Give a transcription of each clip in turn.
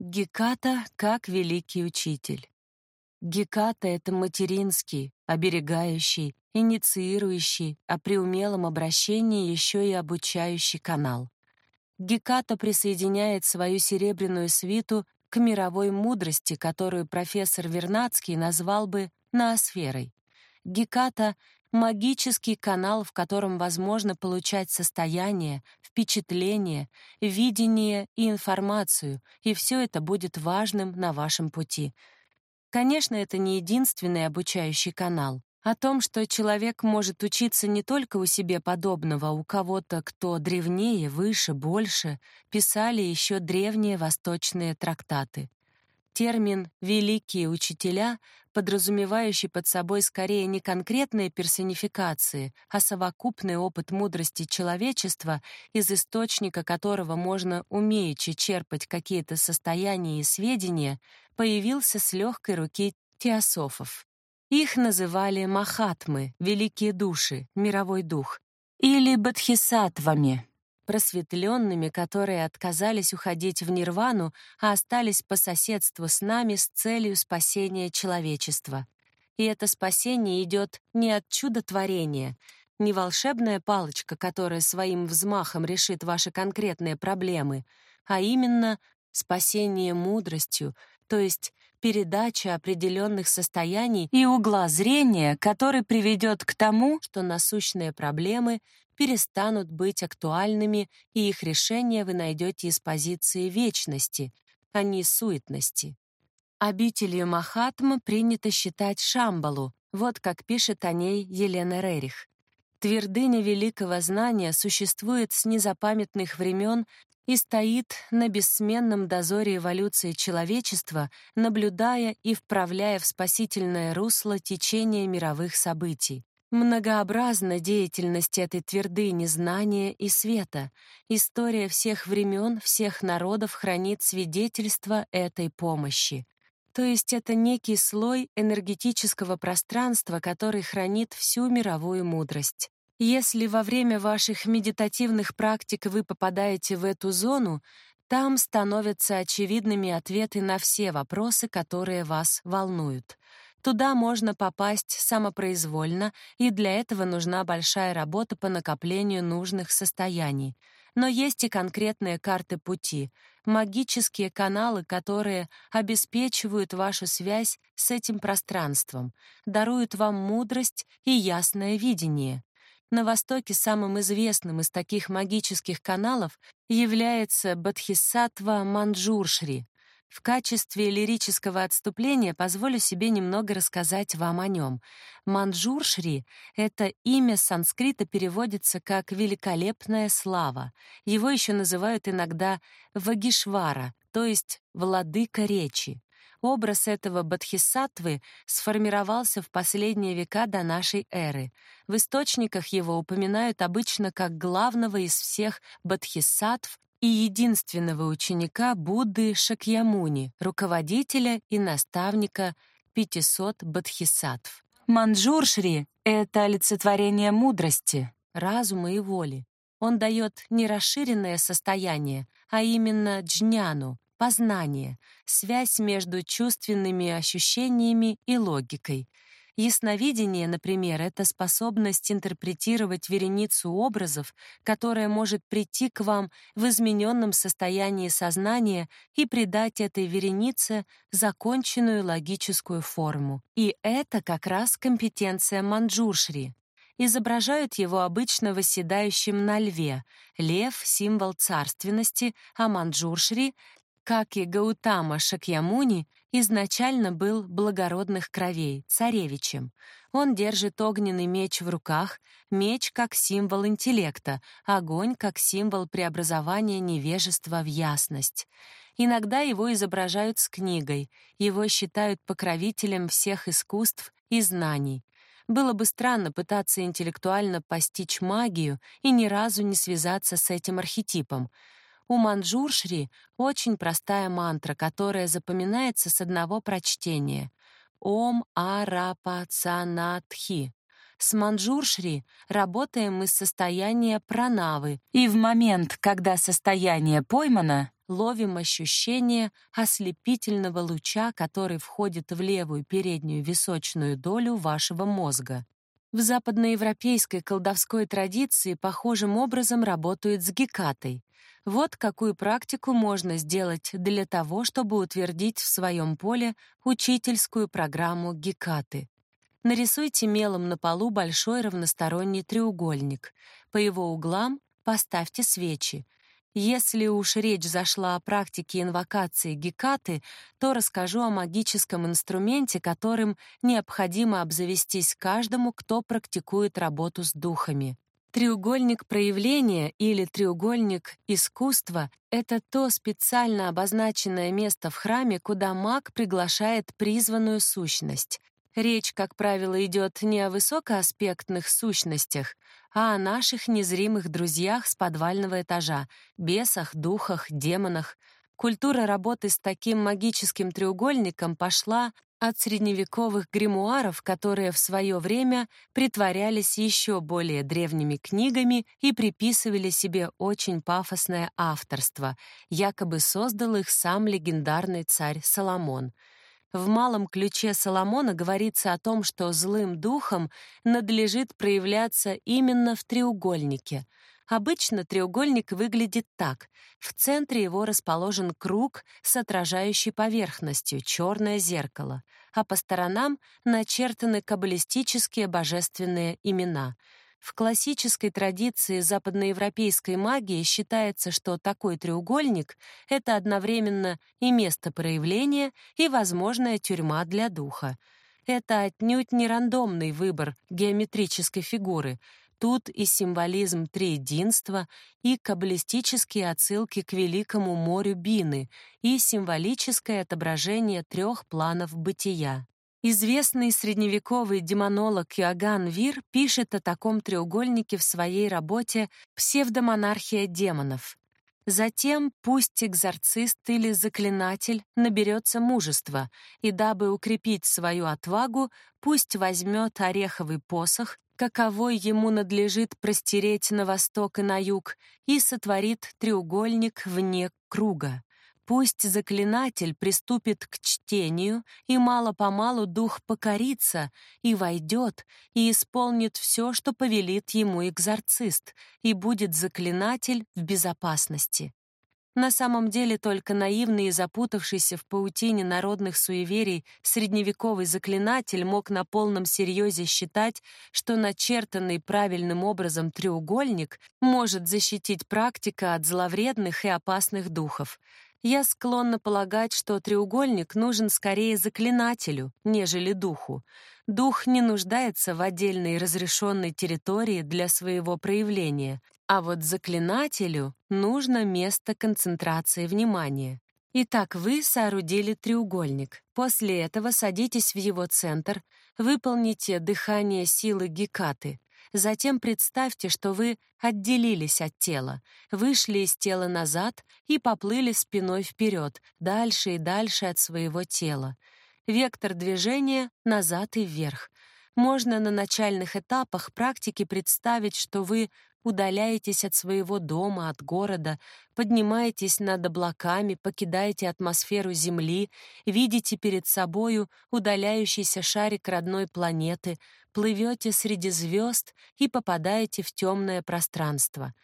Геката как великий учитель. Геката — это материнский, оберегающий, инициирующий, а при умелом обращении еще и обучающий канал. Геката присоединяет свою серебряную свиту к мировой мудрости, которую профессор Вернадский назвал бы ноосферой. Геката — магический канал, в котором возможно получать состояние, впечатление, видение и информацию, и все это будет важным на вашем пути. Конечно, это не единственный обучающий канал. О том, что человек может учиться не только у себе подобного, у кого-то, кто древнее, выше, больше, писали еще древние восточные трактаты. Термин «великие учителя», подразумевающий под собой скорее не конкретные персонификации, а совокупный опыт мудрости человечества, из источника которого можно умеючи черпать какие-то состояния и сведения, появился с легкой руки теософов. Их называли махатмы, великие души, мировой дух, или бодхисаттвами, просветленными, которые отказались уходить в нирвану, а остались по соседству с нами с целью спасения человечества. И это спасение идет не от чудотворения, не волшебная палочка, которая своим взмахом решит ваши конкретные проблемы, а именно спасение мудростью, то есть передача определенных состояний и угла зрения, который приведет к тому, что насущные проблемы перестанут быть актуальными, и их решение вы найдете из позиции вечности, а не суетности. Обителью Махатмы принято считать Шамбалу, вот как пишет о ней Елена Рерих. Твердыня великого знания существует с незапамятных времен и стоит на бессменном дозоре эволюции человечества, наблюдая и вправляя в спасительное русло течение мировых событий. Многообразна деятельность этой твердыни знания и света. История всех времен, всех народов хранит свидетельство этой помощи. То есть это некий слой энергетического пространства, который хранит всю мировую мудрость. Если во время ваших медитативных практик вы попадаете в эту зону, там становятся очевидными ответы на все вопросы, которые вас волнуют. Туда можно попасть самопроизвольно, и для этого нужна большая работа по накоплению нужных состояний. Но есть и конкретные карты пути, магические каналы, которые обеспечивают вашу связь с этим пространством, даруют вам мудрость и ясное видение. На Востоке самым известным из таких магических каналов является Бодхисаттва Манджуршри, в качестве лирического отступления позволю себе немного рассказать вам о нем. Манджуршри — это имя санскрита переводится как «великолепная слава». Его еще называют иногда Вагишвара, то есть «владыка речи». Образ этого бодхисаттвы сформировался в последние века до нашей эры. В источниках его упоминают обычно как главного из всех бодхисаттв и единственного ученика Будды Шакьямуни, руководителя и наставника 500 бодхисаттв. Манджуршри — это олицетворение мудрости, разума и воли. Он дает не расширенное состояние, а именно джняну, познание, связь между чувственными ощущениями и логикой — Ясновидение, например, это способность интерпретировать вереницу образов, которая может прийти к вам в измененном состоянии сознания и придать этой веренице законченную логическую форму. И это как раз компетенция манджуршри. Изображают его обычно восседающим на льве. Лев — символ царственности, а манджуршри как и Гаутама Шакьямуни, изначально был благородных кровей, царевичем. Он держит огненный меч в руках, меч как символ интеллекта, огонь как символ преобразования невежества в ясность. Иногда его изображают с книгой, его считают покровителем всех искусств и знаний. Было бы странно пытаться интеллектуально постичь магию и ни разу не связаться с этим архетипом — у манджуршри очень простая мантра, которая запоминается с одного прочтения. Ом Арапацанатхи. С манджуршри работаем мы с состояния пранавы, и в момент, когда состояние поймано, ловим ощущение ослепительного луча, который входит в левую переднюю височную долю вашего мозга. В западноевропейской колдовской традиции похожим образом работают с гекатой. Вот какую практику можно сделать для того, чтобы утвердить в своем поле учительскую программу гекаты. Нарисуйте мелом на полу большой равносторонний треугольник. По его углам поставьте свечи. Если уж речь зашла о практике инвокации Гекаты, то расскажу о магическом инструменте, которым необходимо обзавестись каждому, кто практикует работу с духами. Треугольник проявления или треугольник искусства — это то специально обозначенное место в храме, куда маг приглашает призванную сущность. Речь, как правило, идет не о высокоаспектных сущностях, а о наших незримых друзьях с подвального этажа, бесах, духах, демонах. Культура работы с таким магическим треугольником пошла от средневековых гримуаров, которые в свое время притворялись еще более древними книгами и приписывали себе очень пафосное авторство, якобы создал их сам легендарный царь Соломон — в малом ключе Соломона говорится о том, что злым духом надлежит проявляться именно в треугольнике. Обычно треугольник выглядит так. В центре его расположен круг с отражающей поверхностью, черное зеркало, а по сторонам начертаны каббалистические божественные имена — в классической традиции западноевропейской магии считается, что такой треугольник — это одновременно и место проявления, и возможная тюрьма для духа. Это отнюдь не рандомный выбор геометрической фигуры. Тут и символизм триединства, и каббалистические отсылки к великому морю Бины, и символическое отображение трех планов бытия. Известный средневековый демонолог Иоганн Вир пишет о таком треугольнике в своей работе «Псевдомонархия демонов». Затем пусть экзорцист или заклинатель наберется мужества, и дабы укрепить свою отвагу, пусть возьмет ореховый посох, каковой ему надлежит простереть на восток и на юг, и сотворит треугольник вне круга. Пусть заклинатель приступит к чтению, и мало-помалу дух покорится, и войдет, и исполнит все, что повелит ему экзорцист, и будет заклинатель в безопасности. На самом деле только наивный и запутавшийся в паутине народных суеверий средневековый заклинатель мог на полном серьезе считать, что начертанный правильным образом треугольник может защитить практика от зловредных и опасных духов — я склонна полагать, что треугольник нужен скорее заклинателю, нежели духу. Дух не нуждается в отдельной разрешенной территории для своего проявления, а вот заклинателю нужно место концентрации внимания. Итак, вы соорудили треугольник. После этого садитесь в его центр, выполните дыхание силы Гекаты. Затем представьте, что вы отделились от тела, вышли из тела назад и поплыли спиной вперед, дальше и дальше от своего тела. Вектор движения — назад и вверх. Можно на начальных этапах практики представить, что вы удаляетесь от своего дома, от города, поднимаетесь над облаками, покидаете атмосферу Земли, видите перед собою удаляющийся шарик родной планеты, плывете среди звезд и попадаете в темное пространство.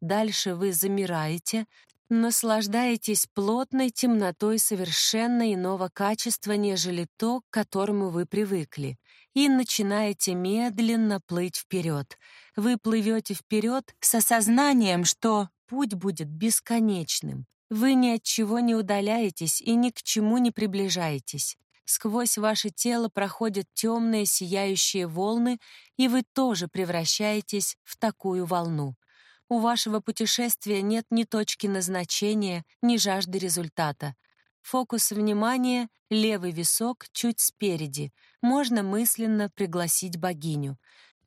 Дальше вы замираете, наслаждаетесь плотной темнотой совершенно иного качества, нежели то, к которому вы привыкли, и начинаете медленно плыть вперед. Вы плывете вперед с осознанием, что путь будет бесконечным. Вы ни от чего не удаляетесь и ни к чему не приближаетесь. Сквозь ваше тело проходят темные сияющие волны, и вы тоже превращаетесь в такую волну. У вашего путешествия нет ни точки назначения, ни жажды результата. Фокус внимания — левый висок чуть спереди. Можно мысленно пригласить богиню.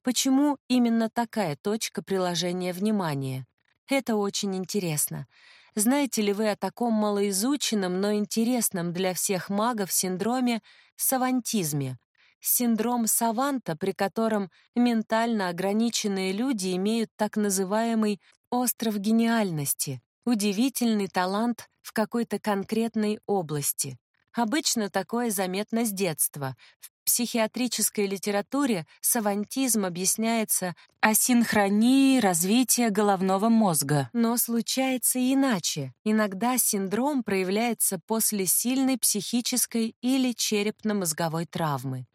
Почему именно такая точка приложения внимания? Это очень интересно. Знаете ли вы о таком малоизученном, но интересном для всех магов синдроме савантизме? Синдром саванта, при котором ментально ограниченные люди имеют так называемый «остров гениальности». удивительный талант в какой-то конкретной области. Обычно такое заметно с детства. В психиатрической литературе савантизм объясняется асинхронией развития головного мозга. Но случается и иначе. Иногда синдром проявляется после сильной психической или черепно-мозговой травмы.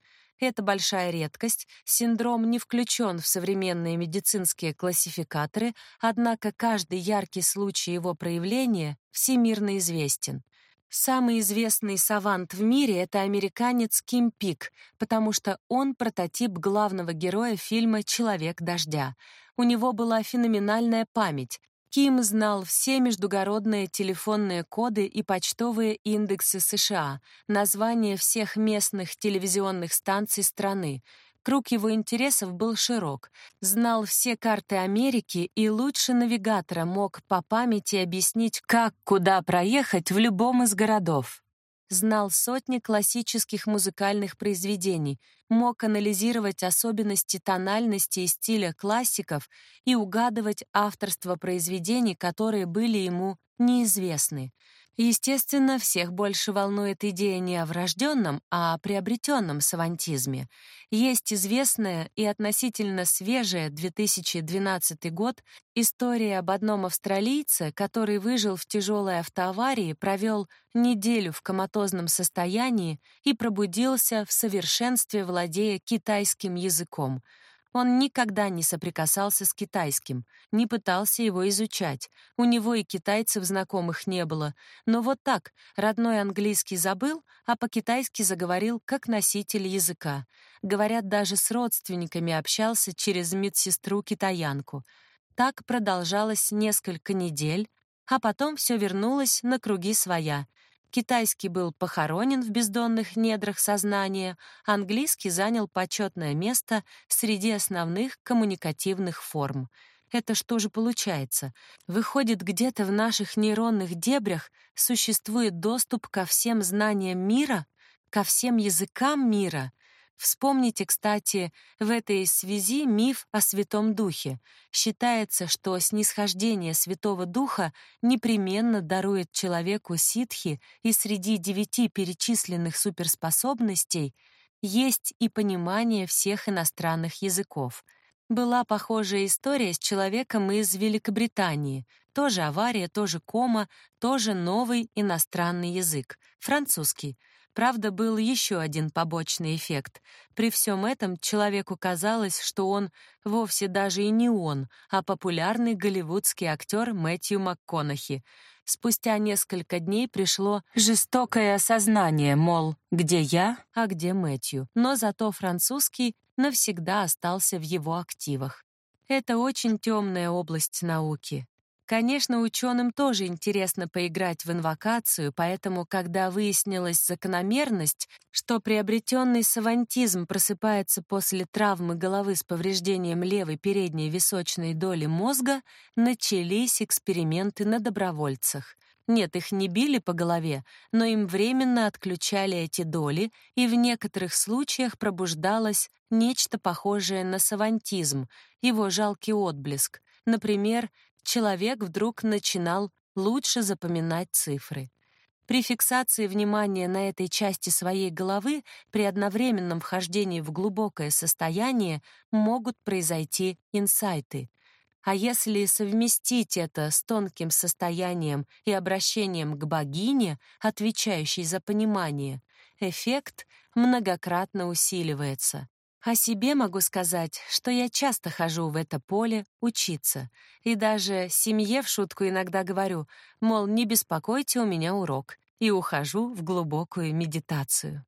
Это большая редкость, синдром не включен в современные медицинские классификаторы, однако каждый яркий случай его проявления всемирно известен. Самый известный савант в мире — это американец Ким Пик, потому что он прототип главного героя фильма «Человек дождя». У него была феноменальная память. Ким знал все междугородные телефонные коды и почтовые индексы США, названия всех местных телевизионных станций страны, Круг его интересов был широк, знал все карты Америки и лучше навигатора мог по памяти объяснить, как куда проехать в любом из городов. Знал сотни классических музыкальных произведений, мог анализировать особенности тональности и стиля классиков и угадывать авторство произведений, которые были ему неизвестны. Естественно, всех больше волнует идея не о врожденном, а о приобретенном савантизме. Есть известная и относительно свежая 2012 год история об одном австралийце, который выжил в тяжелой автоаварии, провел неделю в коматозном состоянии и пробудился в совершенстве, владея китайским языком — он никогда не соприкасался с китайским, не пытался его изучать. У него и китайцев знакомых не было. Но вот так, родной английский забыл, а по-китайски заговорил как носитель языка. Говорят, даже с родственниками общался через медсестру-китаянку. Так продолжалось несколько недель, а потом все вернулось на круги своя — Китайский был похоронен в бездонных недрах сознания, английский занял почетное место среди основных коммуникативных форм. Это что же получается? Выходит, где-то в наших нейронных дебрях существует доступ ко всем знаниям мира, ко всем языкам мира, Вспомните, кстати, в этой связи миф о Святом Духе. Считается, что снисхождение Святого Духа непременно дарует человеку ситхи, и среди девяти перечисленных суперспособностей есть и понимание всех иностранных языков. Была похожая история с человеком из Великобритании. Тоже авария, тоже кома, тоже новый иностранный язык — французский — Правда, был еще один побочный эффект. При всем этом человеку казалось, что он вовсе даже и не он, а популярный голливудский актер Мэтью МакКонахи. Спустя несколько дней пришло жестокое осознание, мол, где я, а где Мэтью. Но зато французский навсегда остался в его активах. Это очень темная область науки. Конечно, ученым тоже интересно поиграть в инвокацию, поэтому, когда выяснилась закономерность, что приобретенный савантизм просыпается после травмы головы с повреждением левой передней височной доли мозга, начались эксперименты на добровольцах. Нет, их не били по голове, но им временно отключали эти доли, и в некоторых случаях пробуждалось нечто похожее на савантизм, его жалкий отблеск. Например, человек вдруг начинал лучше запоминать цифры. При фиксации внимания на этой части своей головы при одновременном вхождении в глубокое состояние могут произойти инсайты. А если совместить это с тонким состоянием и обращением к богине, отвечающей за понимание, эффект многократно усиливается. О себе могу сказать, что я часто хожу в это поле учиться, и даже семье в шутку иногда говорю, мол, не беспокойте, у меня урок, и ухожу в глубокую медитацию.